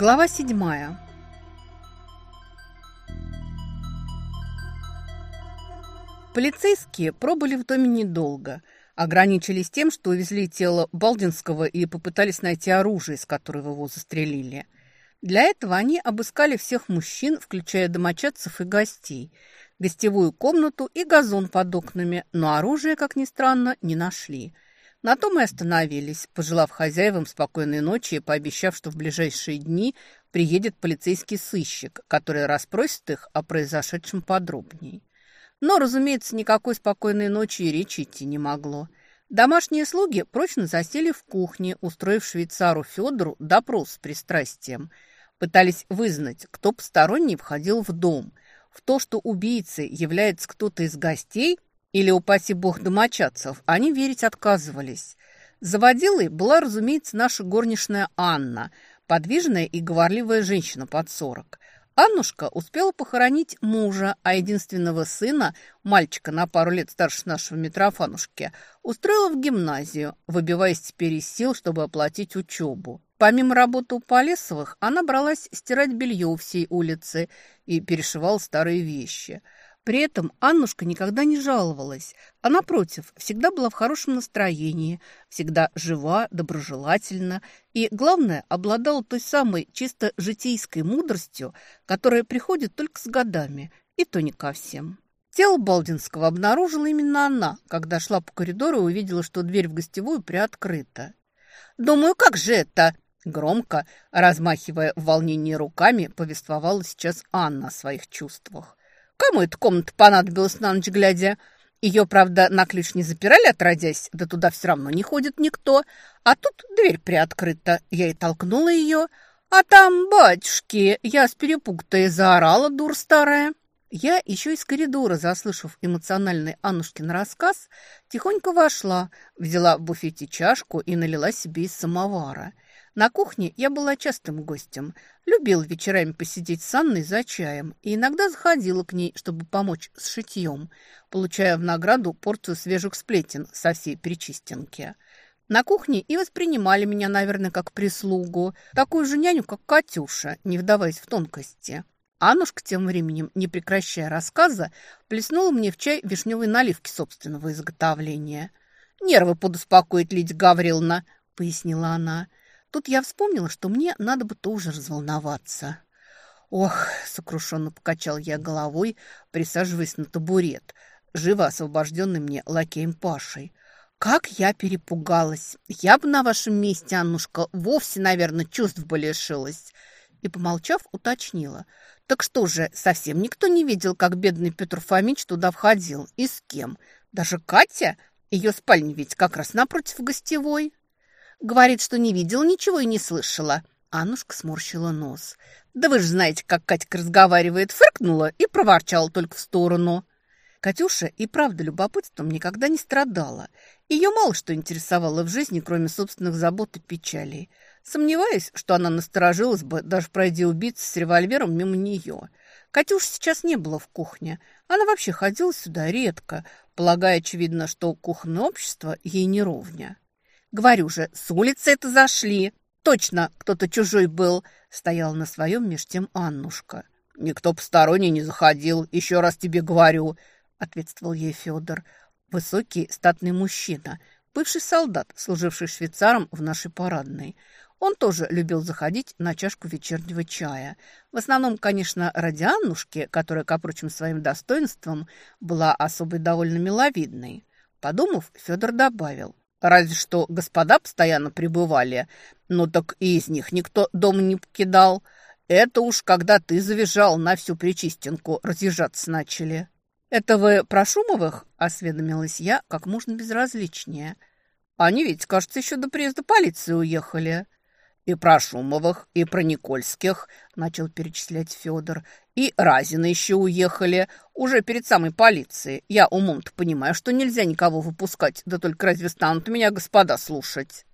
Глава седьмая. Полицейские пробыли в доме недолго. Ограничились тем, что увезли тело Балдинского и попытались найти оружие, из которого его застрелили. Для этого они обыскали всех мужчин, включая домочадцев и гостей, гостевую комнату и газон под окнами, но оружие, как ни странно, не нашли – на том и остановились, пожелав хозяевам спокойной ночи и пообещав, что в ближайшие дни приедет полицейский сыщик, который расспросит их о произошедшем подробней. Но, разумеется, никакой спокойной ночи и речи идти не могло. Домашние слуги прочно засели в кухне, устроив швейцару Федору допрос с пристрастием. Пытались вызнать, кто посторонний входил в дом. В то, что убийцей является кто-то из гостей – или, упаси бог, домочадцев, они верить отказывались. Заводилой была, разумеется, наша горничная Анна, подвижная и говорливая женщина под сорок. Аннушка успела похоронить мужа, а единственного сына, мальчика на пару лет старше нашего Митрофанушки, устроила в гимназию, выбиваясь теперь из сил, чтобы оплатить учебу. Помимо работы у Полесовых, она бралась стирать белье у всей улицы и перешивала старые вещи – при этом Аннушка никогда не жаловалась, а напротив, всегда была в хорошем настроении, всегда жива, доброжелательна и, главное, обладала той самой чисто житейской мудростью, которая приходит только с годами, и то не ко всем. Тело Балдинского обнаружила именно она, когда шла по коридору и увидела, что дверь в гостевую приоткрыта. «Думаю, как же это?» Громко, размахивая в волнении руками, повествовала сейчас Анна о своих чувствах. Кому эта комната понадобилась на ночь глядя? Ее, правда, на ключ не запирали, отродясь, да туда все равно не ходит никто. А тут дверь приоткрыта. Я и толкнула ее. А там, батюшки, я с перепугу-то и заорала, дур старая. Я еще из коридора, заслышав эмоциональный Аннушкин рассказ, тихонько вошла, взяла в буфете чашку и налила себе из самовара – на кухне я была частым гостем. Любила вечерами посидеть с Анной за чаем и иногда заходила к ней, чтобы помочь с шитьем, получая в награду порцию свежих сплетен со всей перечистенки. На кухне и воспринимали меня, наверное, как прислугу, такую же няню, как Катюша, не вдаваясь в тонкости. Аннушка тем временем, не прекращая рассказа, плеснула мне в чай вишневой наливки собственного изготовления. «Нервы подуспокоить, Лидия Гавриловна», — пояснила она. Тут я вспомнила, что мне надо бы тоже разволноваться. Ох, сокрушенно покачал я головой, присаживаясь на табурет, живо освобожденный мне лакеем Пашей. Как я перепугалась! Я бы на вашем месте, Аннушка, вовсе, наверное, чувств бы лишилась. И, помолчав, уточнила. Так что же, совсем никто не видел, как бедный Петр Фомич туда входил? И с кем? Даже Катя? Ее спальня ведь как раз напротив гостевой. Говорит, что не видела ничего и не слышала. Аннушка сморщила нос. «Да вы же знаете, как Катька разговаривает!» Фыркнула и проворчала только в сторону. Катюша и правда любопытством никогда не страдала. Ее мало что интересовало в жизни, кроме собственных забот и печалей. Сомневаюсь, что она насторожилась бы, даже пройдя убийца с револьвером мимо нее. Катюша сейчас не было в кухне. Она вообще ходила сюда редко, полагая, очевидно, что кухонное общество ей не ровня. Говорю же, с улицы это зашли. Точно кто-то чужой был. Стояла на своем меж тем Аннушка. Никто посторонний не заходил, еще раз тебе говорю, ответствовал ей Федор. Высокий статный мужчина, бывший солдат, служивший швейцаром в нашей парадной. Он тоже любил заходить на чашку вечернего чая. В основном, конечно, ради Аннушки, которая, к прочим своим достоинствам, была особой довольно миловидной. Подумав, Федор добавил. Разве что господа постоянно пребывали. но так и из них никто дом не покидал. Это уж когда ты завизжал на всю причистинку, разъезжаться начали. «Это вы про Шумовых?» – осведомилась я как можно безразличнее. «Они ведь, кажется, еще до приезда полиции уехали». «И про Шумовых, и про Никольских», – начал перечислять Федор. «И Разины еще уехали, уже перед самой полицией. Я умом-то понимаю, что нельзя никого выпускать, да только разве станут меня господа слушать?»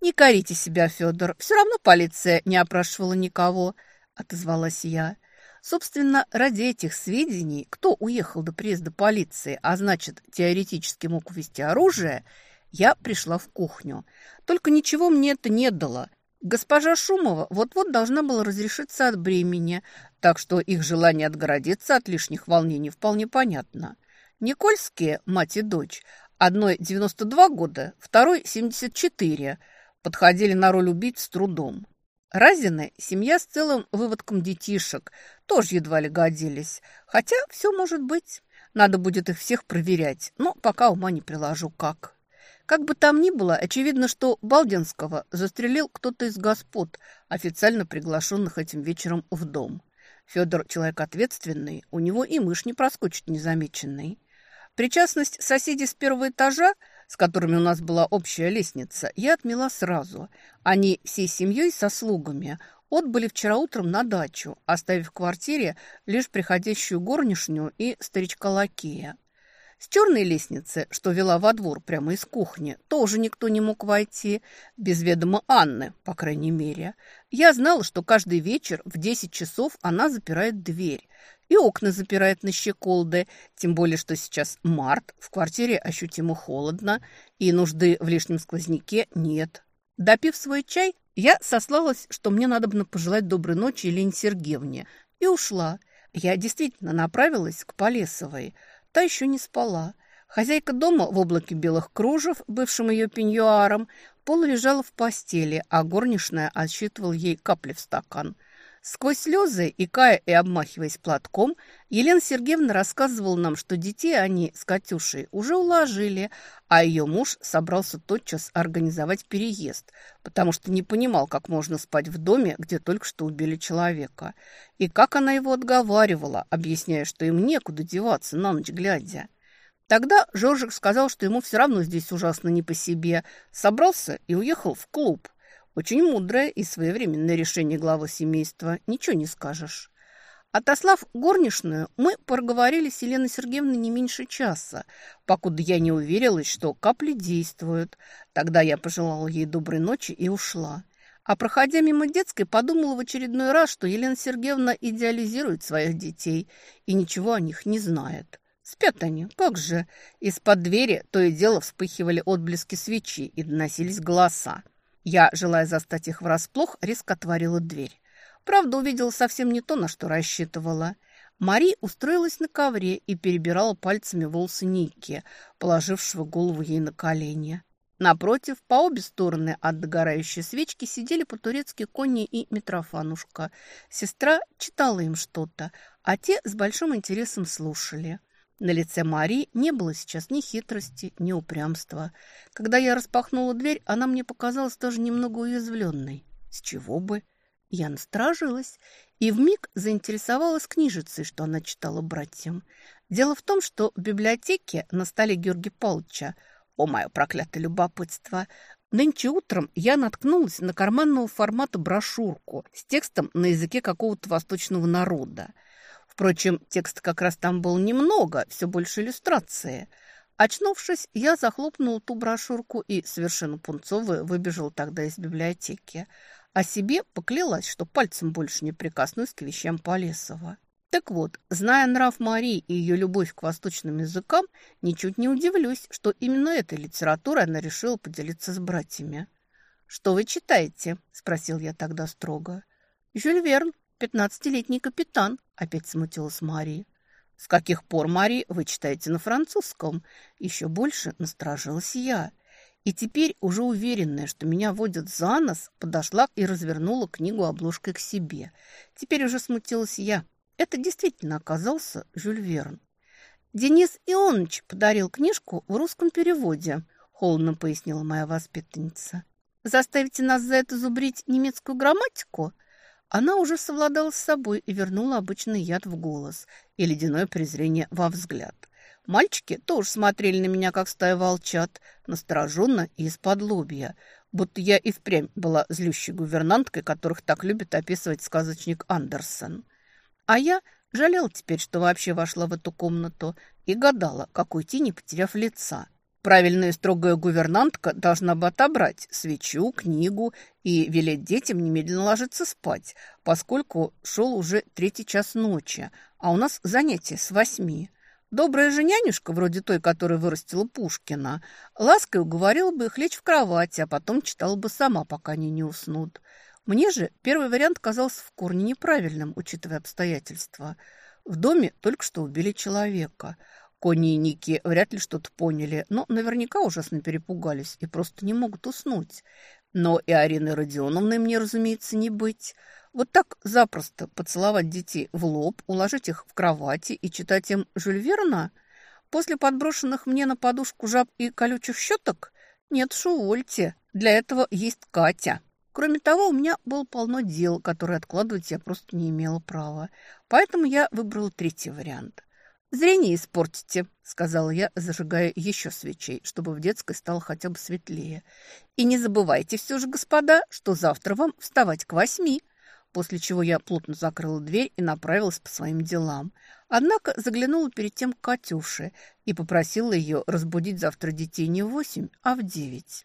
«Не корите себя, Федор, все равно полиция не опрашивала никого», – отозвалась я. Собственно, ради этих сведений, кто уехал до приезда полиции, а значит, теоретически мог увезти оружие, я пришла в кухню. Только ничего мне это не дало – Госпожа Шумова вот-вот должна была разрешиться от бремени, так что их желание отгородиться от лишних волнений вполне понятно. Никольские, мать и дочь, одной 92 года, второй 74, подходили на роль убийц с трудом. Разины, семья с целым выводком детишек, тоже едва ли годились. Хотя все может быть. Надо будет их всех проверять, но пока ума не приложу как. Как бы там ни было, очевидно, что Балдинского застрелил кто-то из господ, официально приглашенных этим вечером в дом. Федор человек ответственный, у него и мышь не проскочит незамеченной. Причастность соседей с первого этажа, с которыми у нас была общая лестница, я отмела сразу. Они всей семьей со слугами отбыли вчера утром на дачу, оставив в квартире лишь приходящую горничную и старичка-лакея. С черной лестницы, что вела во двор прямо из кухни, тоже никто не мог войти, без ведома Анны, по крайней мере. Я знала, что каждый вечер в 10 часов она запирает дверь и окна запирает на щеколды, тем более, что сейчас март, в квартире ощутимо холодно, и нужды в лишнем сквозняке нет. Допив свой чай, я сослалась, что мне надо бы пожелать доброй ночи Елене Сергеевне, и ушла. Я действительно направилась к Полесовой – Та еще не спала. Хозяйка дома в облаке белых кружев, бывшим ее пеньюаром, Пола лежала в постели, а горничная отсчитывала ей капли в стакан. Сквозь слезы, икая и обмахиваясь платком, Елена Сергеевна рассказывала нам, что детей они с Катюшей уже уложили, а ее муж собрался тотчас организовать переезд, потому что не понимал, как можно спать в доме, где только что убили человека. И как она его отговаривала, объясняя, что им некуда деваться на ночь глядя. Тогда Жоржик сказал, что ему все равно здесь ужасно не по себе, собрался и уехал в клуб. Очень мудрое и своевременное решение главы семейства, ничего не скажешь. Отослав горничную, мы проговорили с Еленой Сергеевной не меньше часа, покуда я не уверилась, что капли действуют. Тогда я пожелала ей доброй ночи и ушла. А проходя мимо детской, подумала в очередной раз, что Елена Сергеевна идеализирует своих детей и ничего о них не знает. Спят они, как же. Из-под двери то и дело вспыхивали отблески свечи и доносились голоса. Я, желая застать их врасплох, резко отворила дверь. Правда, увидела совсем не то, на что рассчитывала. Мари устроилась на ковре и перебирала пальцами волосы Ники, положившего голову ей на колени. Напротив, по обе стороны от догорающей свечки сидели по-турецки Конни и Митрофанушка. Сестра читала им что-то, а те с большим интересом слушали. На лице Марии не было сейчас ни хитрости, ни упрямства. Когда я распахнула дверь, она мне показалась даже немного уязвленной. С чего бы? Я насторожилась и вмиг заинтересовалась книжицей, что она читала братьям. Дело в том, что в библиотеке на столе Георгия Павловича, о мое проклятое любопытство, нынче утром я наткнулась на карманного формата брошюрку с текстом на языке какого-то восточного народа. Впрочем, текста как раз там было немного, все больше иллюстрации. Очнувшись, я захлопнула ту брошюрку и, совершенно пунцовая, выбежала тогда из библиотеки. А себе поклялась, что пальцем больше не прикоснусь к вещам Полесова. Так вот, зная нрав Марии и ее любовь к восточным языкам, ничуть не удивлюсь, что именно этой литературой она решила поделиться с братьями. «Что вы читаете?» – спросил я тогда строго. «Жюль Верн, пятнадцатилетний капитан», – опять смутилась Мария. «С каких пор, Мари, вы читаете на французском?» Еще больше насторожилась я – и теперь, уже уверенная, что меня водят за нос, подошла и развернула книгу обложкой к себе. Теперь уже смутилась я. Это действительно оказался Жюль Верн. «Денис Ионович подарил книжку в русском переводе», – холодно пояснила моя воспитанница. «Заставите нас за это зубрить немецкую грамматику?» Она уже совладала с собой и вернула обычный яд в голос и ледяное презрение во взгляд – Мальчики тоже смотрели на меня, как стая волчат, настороженно и из-под лобья, будто я и впрямь была злющей гувернанткой, которых так любит описывать сказочник Андерсон. А я жалела теперь, что вообще вошла в эту комнату, и гадала, как уйти, не потеряв лица. Правильная строгая гувернантка должна бы отобрать свечу, книгу и велеть детям немедленно ложиться спать, поскольку шел уже третий час ночи, а у нас занятие с восьми. Добрая же нянюшка, вроде той, которая вырастила Пушкина, лаской уговорила бы их лечь в кровати, а потом читала бы сама, пока они не уснут. Мне же первый вариант казался в корне неправильным, учитывая обстоятельства. В доме только что убили человека. Кони и Ники вряд ли что-то поняли, но наверняка ужасно перепугались и просто не могут уснуть. Но и Арины Родионовны мне, разумеется, не быть. Вот так запросто поцеловать детей в лоб, уложить их в кровати и читать им Жюль Верна? После подброшенных мне на подушку жаб и колючих щеток? Нет уж, увольте. Для этого есть Катя. Кроме того, у меня было полно дел, которые откладывать я просто не имела права. Поэтому я выбрала третий вариант. «Зрение испортите», — сказала я, зажигая еще свечей, чтобы в детской стало хотя бы светлее. «И не забывайте все же, господа, что завтра вам вставать к восьми» после чего я плотно закрыла дверь и направилась по своим делам. Однако заглянула перед тем к Катюше и попросила ее разбудить завтра детей не в восемь, а в девять.